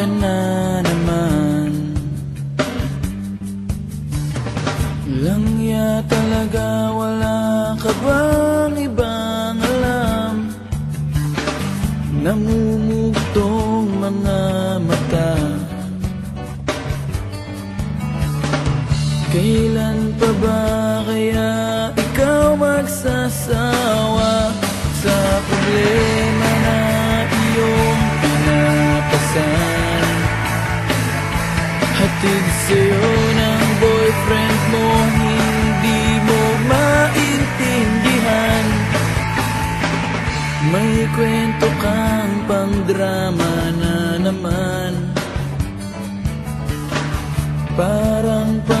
Ka na naman. Langya talaga wala ka bang ibang alam? Namumugtong mga mata. Kailan pa ba kaya ikaw magsasawa Sa problema na iyong pinapasan Hatid sa'yo ng boyfriend mo Hindi mo maintindihan. May kwento kang pang drama na naman. Parang pang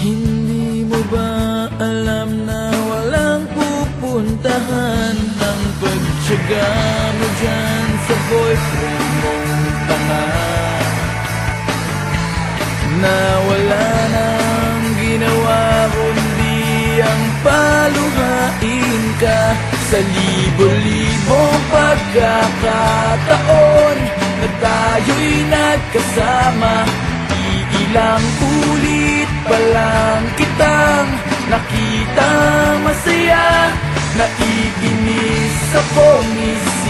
Hindi mo ba alam na walang pupuntahan Ang pagtsaga mo dyan sa boyfriend mong tanga Na wala nang ginawa kundi ang paluhain ka Sa libo-libong pagkakataon Na tayo'y nagkasama. Iilang ulit pa lang kitang Nakita masaya Naiinis akong isipin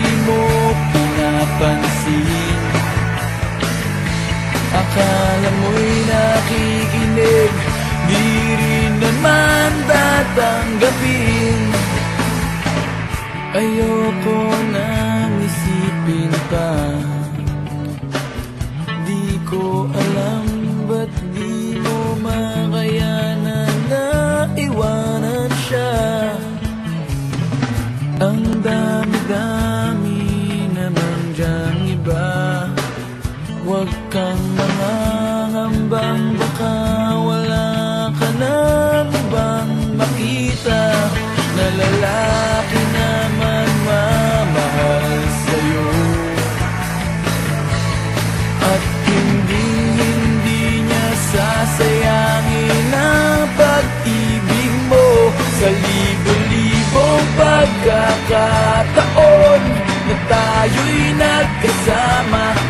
mo pinapansin Akala mo'y nakikinig Di rin naman tatanggapin. Ayoko nang pagkakataon Na tayo'y nagkasama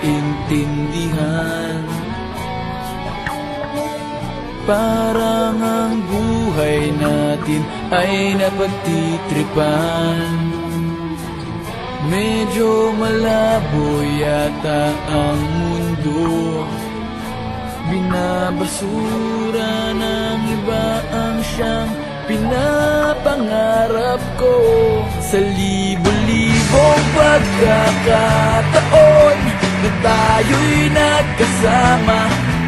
maintindihan. Parang ang buhay natin ay napagtitripan. Medyo malabo yata ang mundo. Binabasura ng iba ang siyang pinapangarap ko. Sa libo-libong pagkakataon Na tayo'y nagkasama?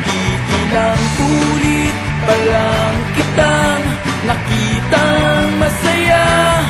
Iilang ulit pa lang kitang Nakitang masaya